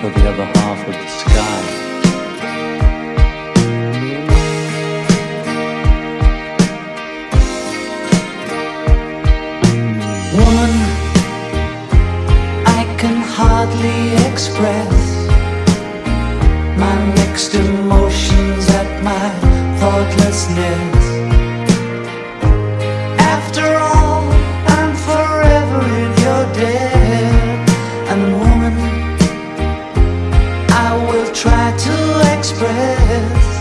for the other half of the sky. Woman, I can hardly express my mixed emotions at my thoughtlessness. I will try to express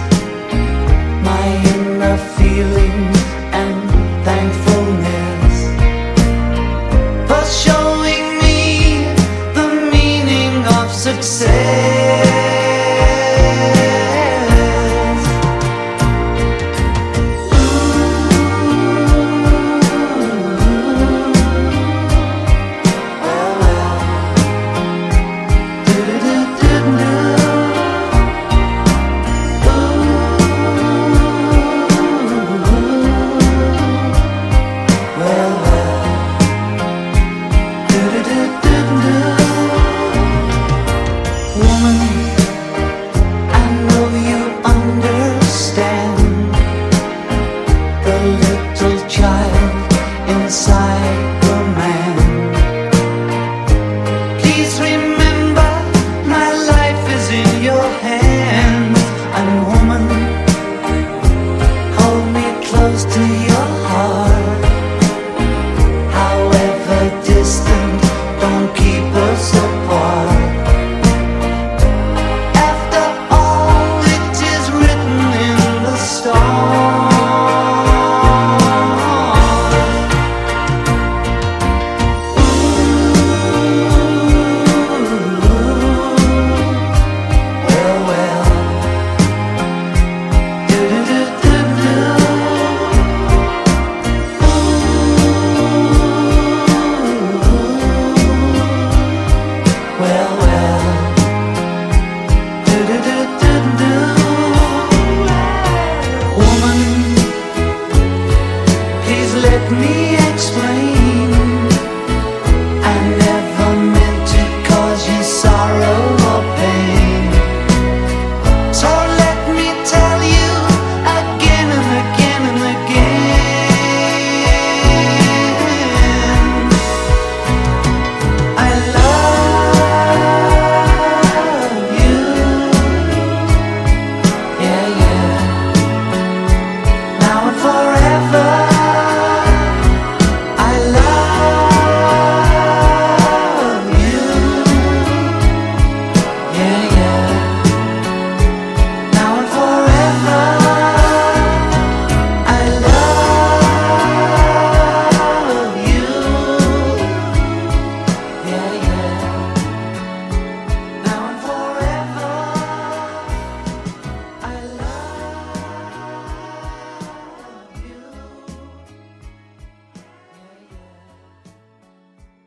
these